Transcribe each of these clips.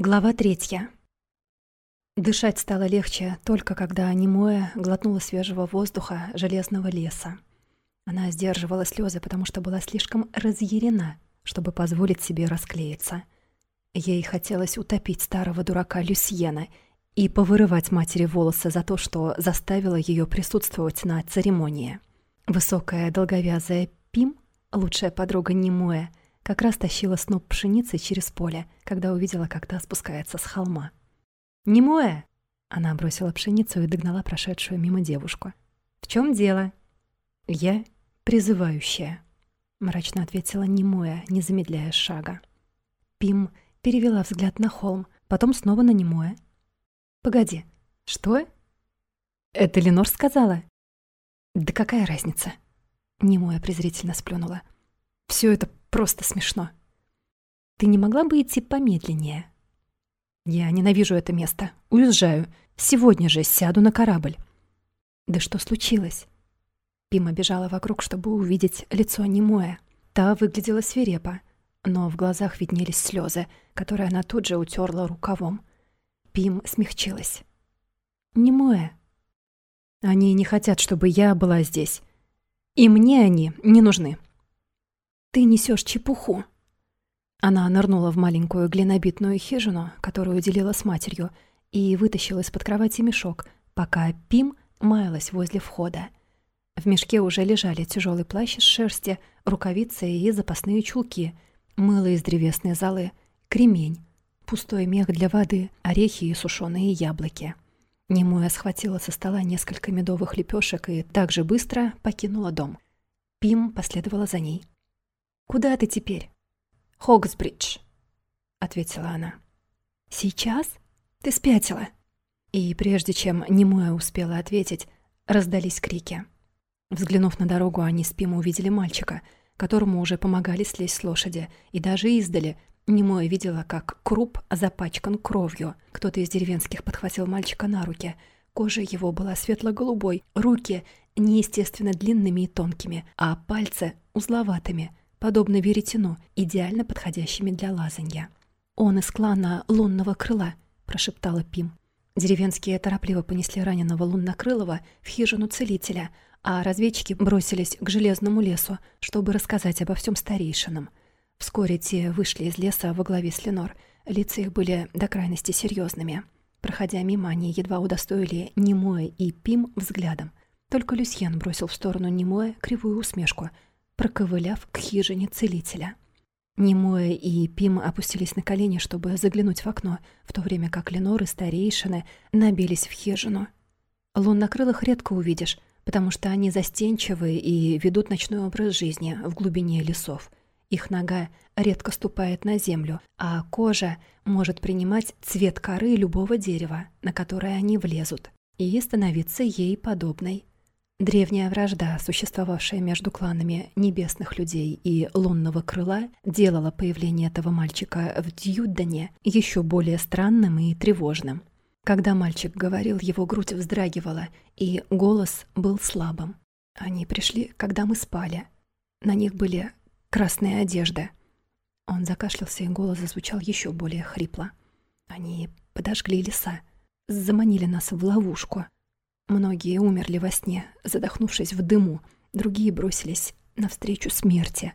Глава третья. Дышать стало легче только когда Немоя глотнула свежего воздуха железного леса. Она сдерживала слезы, потому что была слишком разъярена, чтобы позволить себе расклеиться. Ей хотелось утопить старого дурака Люсьена и повырывать матери волосы за то, что заставила ее присутствовать на церемонии. Высокая долговязая Пим, лучшая подруга Немоя, как раз тащила сноп пшеницы через поле, когда увидела, как та спускается с холма. «Немоя!» Она бросила пшеницу и догнала прошедшую мимо девушку. «В чем дело?» «Я призывающая», — мрачно ответила Немоя, не замедляя шага. Пим перевела взгляд на холм, потом снова на Немоя. «Погоди, что?» «Это Ленор сказала?» «Да какая разница?» Немоя презрительно сплюнула. «Все это Просто смешно. Ты не могла бы идти помедленнее? Я ненавижу это место. Уезжаю. Сегодня же сяду на корабль. Да что случилось? Пима бежала вокруг, чтобы увидеть лицо Немоя. Та выглядела свирепо, но в глазах виднелись слезы, которые она тут же утерла рукавом. Пим смягчилась. «Немоя». «Они не хотят, чтобы я была здесь. И мне они не нужны». Ты несешь чепуху. Она нырнула в маленькую глинобитную хижину, которую делила с матерью, и вытащила из-под кровати мешок, пока Пим маялась возле входа. В мешке уже лежали тяжелый плащ из шерсти, рукавицы и запасные чулки, мыло из древесной золы, кремень, пустой мех для воды, орехи и сушеные яблоки. Немуя схватила со стола несколько медовых лепешек и так же быстро покинула дом. Пим последовала за ней. «Куда ты теперь?» «Хогсбридж», — ответила она. «Сейчас? Ты спятила?» И прежде чем Немоя успела ответить, раздались крики. Взглянув на дорогу, они с Пимо увидели мальчика, которому уже помогали слезть с лошади, и даже издали Немоя видела, как круп запачкан кровью. Кто-то из деревенских подхватил мальчика на руки. Кожа его была светло-голубой, руки неестественно длинными и тонкими, а пальцы узловатыми, подобно веретену, идеально подходящими для лазанья. «Он из клана лунного крыла», — прошептала Пим. Деревенские торопливо понесли раненого луннокрылого в хижину целителя, а разведчики бросились к железному лесу, чтобы рассказать обо всем старейшинам. Вскоре те вышли из леса во главе с Ленор. Лица их были до крайности серьезными. Проходя мимо, они едва удостоили Немоя и Пим взглядом. Только Люсьен бросил в сторону Немоя кривую усмешку — проковыляв к хижине целителя. Немоя и Пим опустились на колени, чтобы заглянуть в окно, в то время как Ленор и старейшины набились в хижину. Луннокрылых редко увидишь, потому что они застенчивые и ведут ночной образ жизни в глубине лесов. Их нога редко ступает на землю, а кожа может принимать цвет коры любого дерева, на которое они влезут, и становиться ей подобной. Древняя вражда, существовавшая между кланами небесных людей и лунного крыла, делала появление этого мальчика в Дьюддане еще более странным и тревожным. Когда мальчик говорил, его грудь вздрагивала, и голос был слабым. Они пришли, когда мы спали. На них были красные одежды. Он закашлялся, и голос зазвучал еще более хрипло. Они подожгли леса, заманили нас в ловушку — Многие умерли во сне, задохнувшись в дыму, другие бросились навстречу смерти.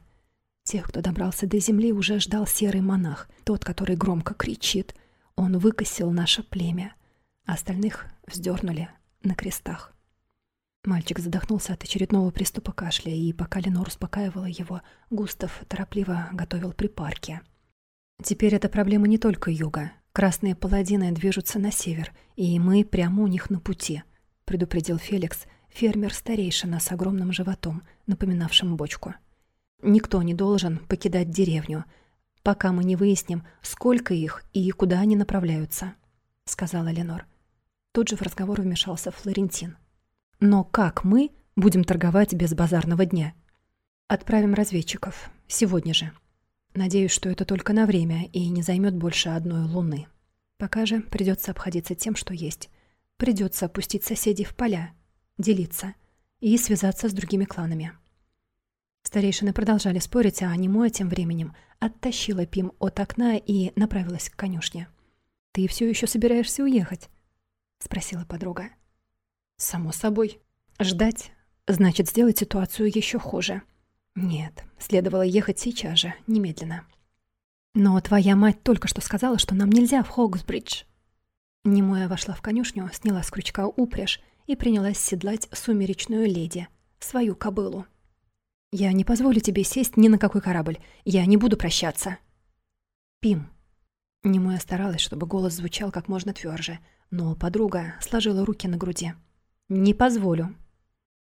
Тех, кто добрался до земли, уже ждал серый монах, тот, который громко кричит. Он выкосил наше племя. Остальных вздернули на крестах. Мальчик задохнулся от очередного приступа кашля, и пока Ленор успокаивала его, Густав торопливо готовил припарки. Теперь это проблема не только юга. Красные паладины движутся на север, и мы прямо у них на пути —— предупредил Феликс, фермер-старейшина с огромным животом, напоминавшим бочку. «Никто не должен покидать деревню, пока мы не выясним, сколько их и куда они направляются», — сказала Ленор. Тут же в разговор вмешался Флорентин. «Но как мы будем торговать без базарного дня?» «Отправим разведчиков. Сегодня же. Надеюсь, что это только на время и не займет больше одной луны. Пока же придется обходиться тем, что есть». Придется опустить соседей в поля, делиться и связаться с другими кланами. Старейшины продолжали спорить, а Немоя тем временем оттащила Пим от окна и направилась к конюшне. «Ты все еще собираешься уехать?» — спросила подруга. «Само собой. Ждать значит сделать ситуацию еще хуже. Нет, следовало ехать сейчас же, немедленно. Но твоя мать только что сказала, что нам нельзя в Хогсбридж». Немоя вошла в конюшню, сняла с крючка упряжь и принялась седлать сумеречную леди, свою кобылу. «Я не позволю тебе сесть ни на какой корабль. Я не буду прощаться». «Пим». Немоя старалась, чтобы голос звучал как можно тверже, но подруга сложила руки на груди. «Не позволю».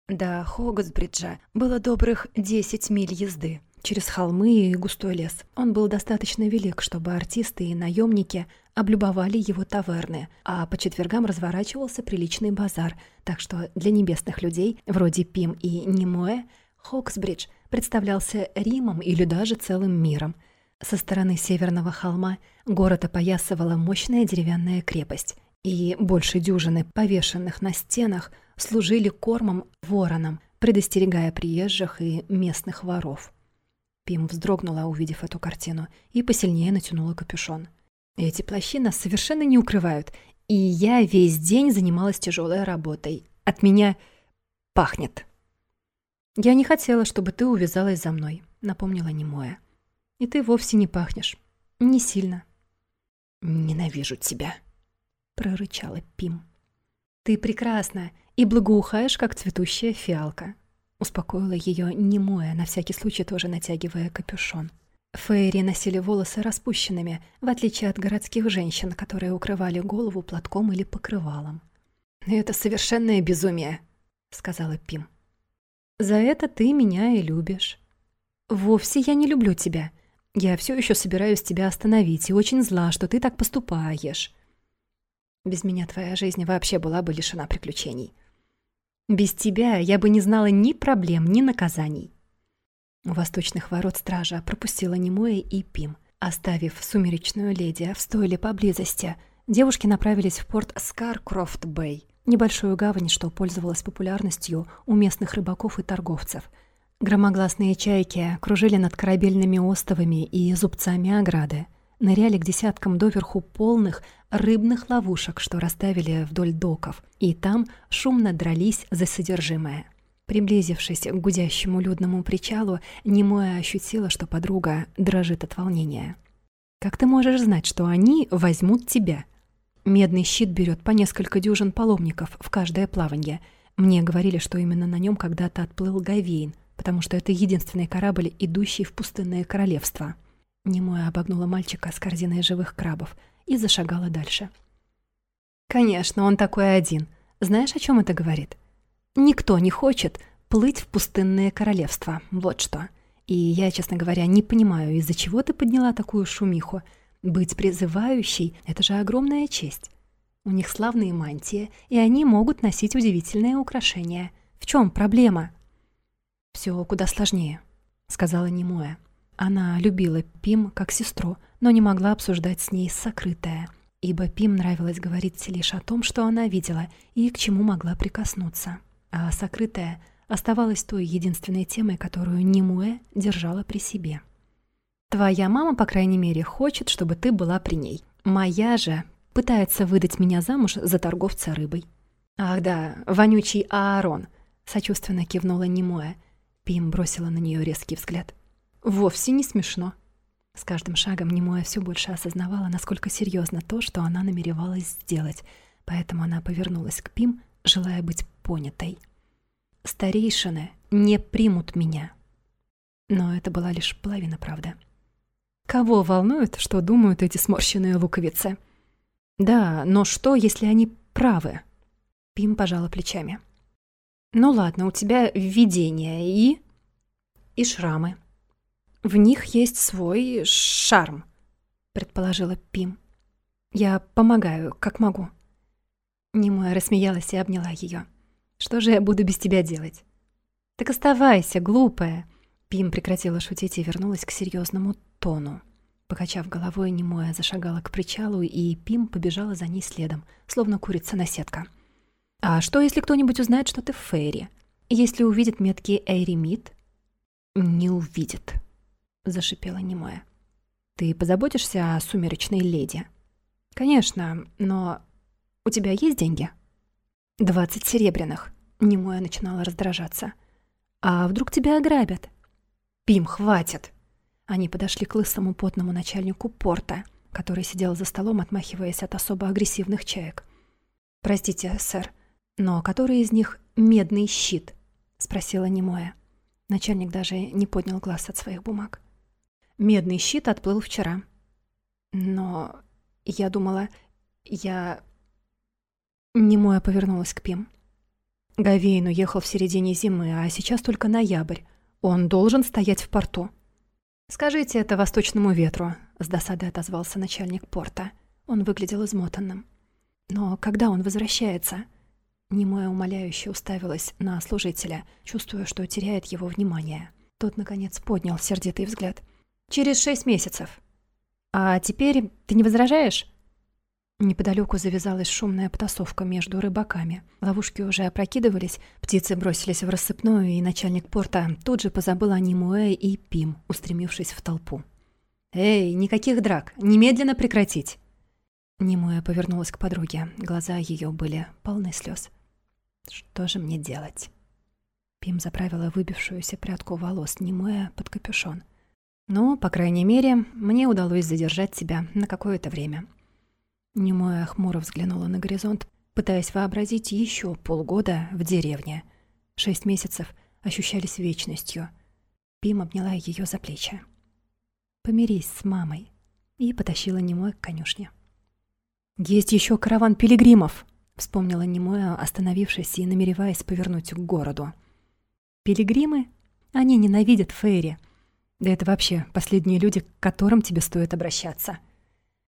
До Хогсбриджа было добрых десять миль езды. Через холмы и густой лес. Он был достаточно велик, чтобы артисты и наемники облюбовали его таверны, а по четвергам разворачивался приличный базар, так что для небесных людей, вроде Пим и Немоэ, Хоксбридж представлялся Римом или даже целым миром. Со стороны северного холма город опоясывала мощная деревянная крепость, и больше дюжины повешенных на стенах служили кормом воронам, предостерегая приезжих и местных воров. Пим вздрогнула, увидев эту картину, и посильнее натянула капюшон. «Эти плащи нас совершенно не укрывают, и я весь день занималась тяжелой работой. От меня пахнет». «Я не хотела, чтобы ты увязалась за мной», — напомнила Немоя. «И ты вовсе не пахнешь. Не сильно». «Ненавижу тебя», — прорычала Пим. «Ты прекрасна и благоухаешь, как цветущая фиалка», — успокоила ее Немоя, на всякий случай тоже натягивая капюшон. Фейри носили волосы распущенными, в отличие от городских женщин, которые укрывали голову платком или покрывалом. «Это совершенное безумие», — сказала Пим. За это ты меня и любишь. Вовсе я не люблю тебя. Я все еще собираюсь тебя остановить и очень зла, что ты так поступаешь. Без меня твоя жизнь вообще была бы лишена приключений. Без тебя я бы не знала ни проблем, ни наказаний. У восточных ворот стража пропустила Немоя и Пим. Оставив сумеречную леди в стойле поблизости, девушки направились в порт Скаркрофт-Бэй небольшую гавань, что пользовалась популярностью у местных рыбаков и торговцев. Громогласные чайки кружили над корабельными остовами и зубцами ограды, ныряли к десяткам доверху полных рыбных ловушек, что расставили вдоль доков, и там шумно дрались за содержимое. Приблизившись к гудящему людному причалу, Немоя ощутила, что подруга дрожит от волнения. «Как ты можешь знать, что они возьмут тебя?» Медный щит берет по несколько дюжин паломников в каждое плаванье. Мне говорили, что именно на нем когда-то отплыл Гавейн, потому что это единственный корабль, идущий в пустынное королевство. Немоя обогнула мальчика с корзиной живых крабов и зашагала дальше. «Конечно, он такой один. Знаешь, о чем это говорит? Никто не хочет плыть в пустынное королевство, вот что. И я, честно говоря, не понимаю, из-за чего ты подняла такую шумиху. Быть призывающей — это же огромная честь. У них славные мантии, и они могут носить удивительные украшения. В чем проблема? Все куда сложнее, сказала Немоя. Она любила Пим как сестру, но не могла обсуждать с ней сокрытое, ибо Пим нравилось говорить лишь о том, что она видела и к чему могла прикоснуться. А сокрытое оставалось той единственной темой, которую Немуэ держала при себе. Твоя мама, по крайней мере, хочет, чтобы ты была при ней. Моя же пытается выдать меня замуж за торговца рыбой». «Ах да, вонючий Аарон», — сочувственно кивнула Немоя. Пим бросила на нее резкий взгляд. «Вовсе не смешно». С каждым шагом Немоя все больше осознавала, насколько серьезно то, что она намеревалась сделать, поэтому она повернулась к Пим, желая быть понятой. «Старейшины не примут меня». Но это была лишь половина правды. Кого волнует, что думают эти сморщенные луковицы? Да, но что, если они правы? Пим пожала плечами. Ну ладно, у тебя видение и... И шрамы. В них есть свой шарм, предположила Пим. Я помогаю, как могу. Немоя рассмеялась и обняла ее. Что же я буду без тебя делать? Так оставайся, глупая. Пим прекратила шутить и вернулась к серьезному тону. Покачав головой, немоя зашагала к причалу, и Пим побежала за ней следом, словно курица на сетка. «А что, если кто-нибудь узнает, что ты в Фейри? Если увидит метки Эйримит?» «Не увидит», — зашипела немоя. «Ты позаботишься о сумеречной леди?» «Конечно, но у тебя есть деньги?» «Двадцать серебряных». Немоя начинала раздражаться. «А вдруг тебя ограбят?» «Пим, хватит!» Они подошли к лысому потному начальнику порта, который сидел за столом, отмахиваясь от особо агрессивных чаек. «Простите, сэр, но который из них медный щит?» — спросила Немоя. Начальник даже не поднял глаз от своих бумаг. «Медный щит отплыл вчера». «Но я думала... Я...» Немоя повернулась к Пим. Гавейн уехал в середине зимы, а сейчас только ноябрь. Он должен стоять в порту. «Скажите это восточному ветру», — с досадой отозвался начальник порта. Он выглядел измотанным. «Но когда он возвращается?» Немоя умоляюще уставилась на служителя, чувствуя, что теряет его внимание. Тот, наконец, поднял сердитый взгляд. «Через шесть месяцев». «А теперь ты не возражаешь?» Неподалеку завязалась шумная потасовка между рыбаками. Ловушки уже опрокидывались, птицы бросились в рассыпную, и начальник порта тут же позабыл о Нимуэ и Пим, устремившись в толпу. «Эй, никаких драк! Немедленно прекратить!» Нимуэ повернулась к подруге. Глаза ее были полны слез. «Что же мне делать?» Пим заправила выбившуюся прядку волос Нимуэ под капюшон. «Ну, по крайней мере, мне удалось задержать тебя на какое-то время». Немоя хмуро взглянула на горизонт, пытаясь вообразить еще полгода в деревне. Шесть месяцев ощущались вечностью. Пим обняла ее за плечи. «Помирись с мамой» и потащила Немоя к конюшне. «Есть еще караван пилигримов!» — вспомнила Немоя, остановившись и намереваясь повернуть к городу. «Пилигримы? Они ненавидят Фейри. Да это вообще последние люди, к которым тебе стоит обращаться».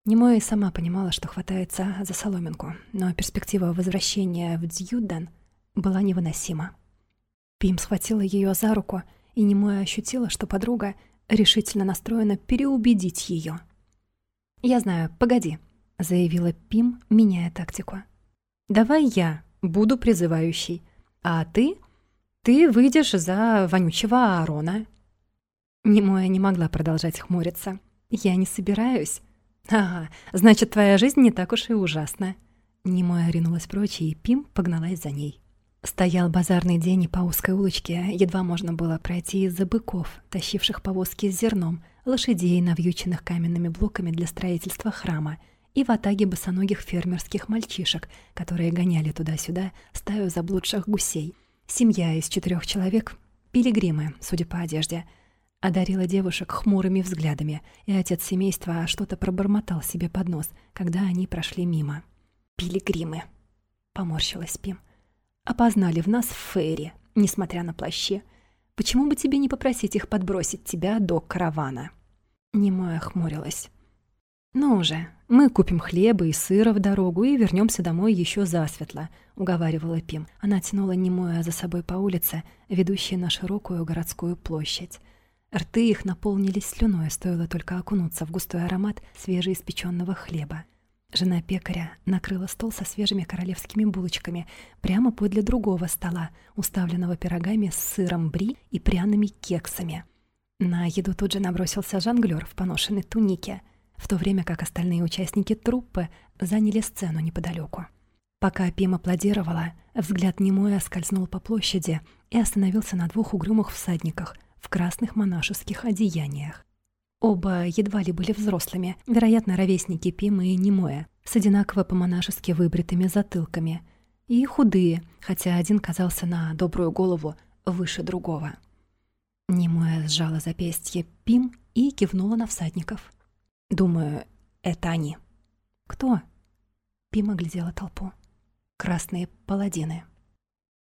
Немоя сама понимала, что хватается за соломинку, но перспектива возвращения в Дьюдан была невыносима. Пим схватила ее за руку, и Немоя ощутила, что подруга решительно настроена переубедить ее. «Я знаю, погоди», — заявила Пим, меняя тактику. «Давай я буду призывающей, а ты... ты выйдешь за вонючего Аарона». Немоя не могла продолжать хмуриться. «Я не собираюсь», «Ага, значит, твоя жизнь не так уж и ужасна». Немоя ринулась прочь, и Пим погналась за ней. Стоял базарный день, и по узкой улочке едва можно было пройти из-за быков, тащивших повозки с зерном, лошадей, навьюченных каменными блоками для строительства храма, и в атаге босоногих фермерских мальчишек, которые гоняли туда-сюда стаю заблудших гусей. Семья из четырех человек — пилигримы, судя по одежде — одарила девушек хмурыми взглядами, и отец семейства что-то пробормотал себе под нос, когда они прошли мимо. «Пилигримы», — поморщилась Пим. «Опознали в нас Фейри, несмотря на плащи. Почему бы тебе не попросить их подбросить тебя до каравана?» Немоя хмурилась. «Ну уже, мы купим хлеба и сыра в дорогу и вернемся домой еще засветло», — уговаривала Пим. Она тянула Немоя за собой по улице, ведущей на широкую городскую площадь. Рты их наполнились слюной, стоило только окунуться в густой аромат свежеиспеченного хлеба. Жена пекаря накрыла стол со свежими королевскими булочками прямо подле другого стола, уставленного пирогами с сыром бри и пряными кексами. На еду тут же набросился жонглёр в поношенной тунике, в то время как остальные участники труппы заняли сцену неподалеку. Пока Пим аплодировала, взгляд немой скользнул по площади и остановился на двух угрюмых всадниках — в красных монашеских одеяниях. Оба едва ли были взрослыми, вероятно, ровесники Пимы и Немоя, с одинаково по-монашески выбритыми затылками, и худые, хотя один казался на добрую голову выше другого. Немоя сжала запястье Пим и кивнула на всадников. «Думаю, это они». «Кто?» Пим оглядела толпу. «Красные паладины».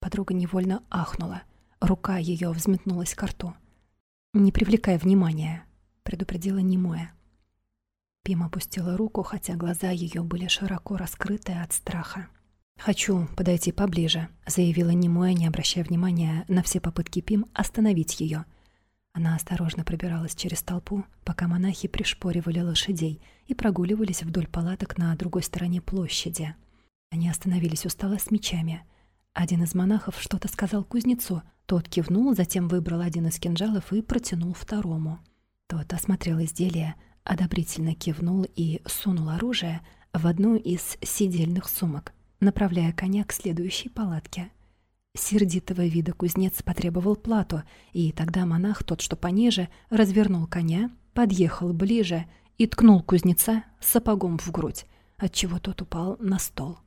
Подруга невольно ахнула. Рука ее взметнулась к рту. «Не привлекай внимания», — предупредила Немоя. Пим опустила руку, хотя глаза ее были широко раскрыты от страха. «Хочу подойти поближе», — заявила Немоя, не обращая внимания на все попытки Пим остановить ее. Она осторожно пробиралась через толпу, пока монахи пришпоривали лошадей и прогуливались вдоль палаток на другой стороне площади. Они остановились у стола с мечами. Один из монахов что-то сказал кузнецу, тот кивнул, затем выбрал один из кинжалов и протянул второму. Тот осмотрел изделие, одобрительно кивнул и сунул оружие в одну из сидельных сумок, направляя коня к следующей палатке. Сердитого вида кузнец потребовал плату, и тогда монах, тот, что пониже, развернул коня, подъехал ближе и ткнул кузнеца сапогом в грудь, отчего тот упал на стол.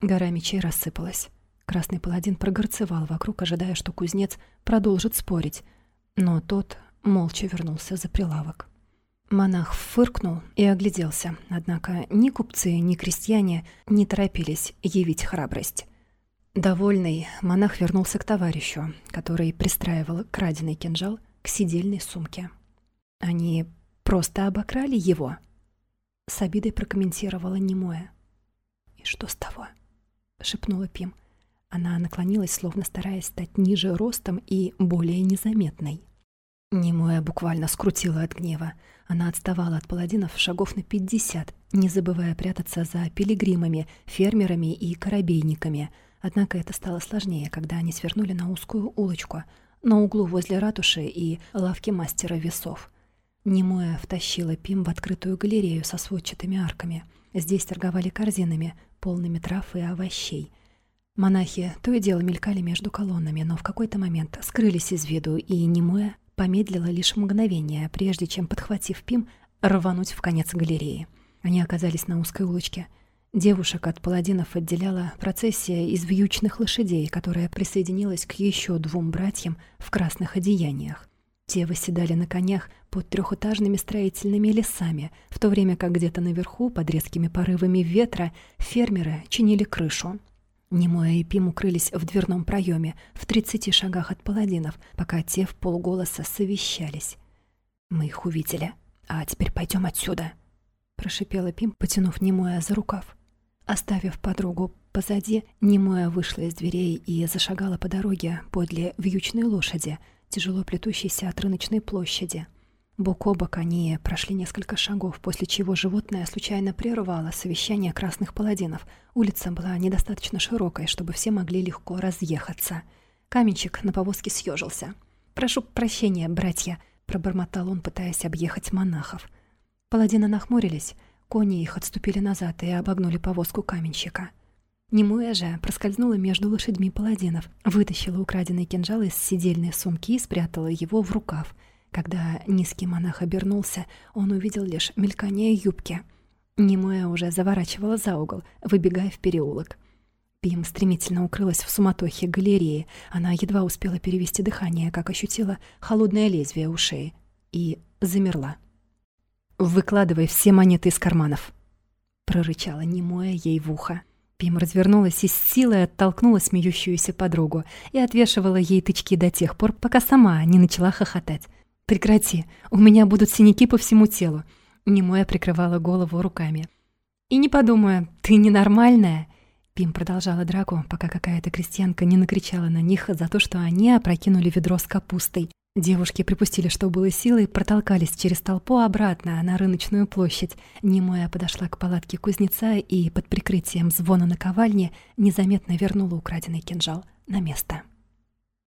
Гора мечей рассыпалась. Красный паладин прогорцевал вокруг, ожидая, что кузнец продолжит спорить, но тот молча вернулся за прилавок. Монах фыркнул и огляделся, однако ни купцы, ни крестьяне не торопились явить храбрость. Довольный, монах вернулся к товарищу, который пристраивал краденый кинжал к сидельной сумке. Они просто обокрали его. С обидой прокомментировала немое. «И что с того?» — шепнула Пим. Она наклонилась, словно стараясь стать ниже ростом и более незаметной. Немоя буквально скрутила от гнева. Она отставала от паладинов шагов на пятьдесят, не забывая прятаться за пилигримами, фермерами и корабейниками — Однако это стало сложнее, когда они свернули на узкую улочку, на углу возле ратуши и лавки мастера весов. Немоя втащила Пим в открытую галерею со сводчатыми арками. Здесь торговали корзинами, полными трав и овощей. Монахи то и дело мелькали между колоннами, но в какой-то момент скрылись из виду, и Немоя помедлила лишь мгновение, прежде чем, подхватив Пим, рвануть в конец галереи. Они оказались на узкой улочке — Девушек от паладинов отделяла процессия из вьючных лошадей, которая присоединилась к еще двум братьям в красных одеяниях. Те восседали на конях под трехэтажными строительными лесами, в то время как где-то наверху, под резкими порывами ветра, фермеры чинили крышу. Немоя и Пим укрылись в дверном проеме в тридцати шагах от паладинов, пока те в полголоса совещались. «Мы их увидели. А теперь пойдем отсюда», — прошипела Пим, потянув Немоя за рукав. Оставив подругу позади, Немоя вышла из дверей и зашагала по дороге подле вьючной лошади, тяжело плетущейся от рыночной площади. Бок о бок они прошли несколько шагов, после чего животное случайно прервало совещание красных паладинов. Улица была недостаточно широкой, чтобы все могли легко разъехаться. Каменщик на повозке съежился. «Прошу прощения, братья», — пробормотал он, пытаясь объехать монахов. Паладины нахмурились. Кони их отступили назад и обогнули повозку каменщика. Немуя же проскользнула между лошадьми паладинов, вытащила украденный кинжал из сидельной сумки и спрятала его в рукав. Когда низкий монах обернулся, он увидел лишь мелькание юбки. Немуя уже заворачивала за угол, выбегая в переулок. Пим стремительно укрылась в суматохе галереи. Она едва успела перевести дыхание, как ощутила холодное лезвие у шеи. И замерла. «Выкладывай все монеты из карманов», — прорычала немое ей в ухо. Пим развернулась и с силой оттолкнула смеющуюся подругу и отвешивала ей тычки до тех пор, пока сама не начала хохотать. «Прекрати, у меня будут синяки по всему телу», — немое прикрывала голову руками. «И не подумаю, ты ненормальная», Пим продолжала драку, пока какая-то крестьянка не накричала на них за то, что они опрокинули ведро с капустой. Девушки припустили, что было силы, и протолкались через толпу обратно на рыночную площадь. Немоя подошла к палатке кузнеца и под прикрытием звона на ковальне незаметно вернула украденный кинжал на место.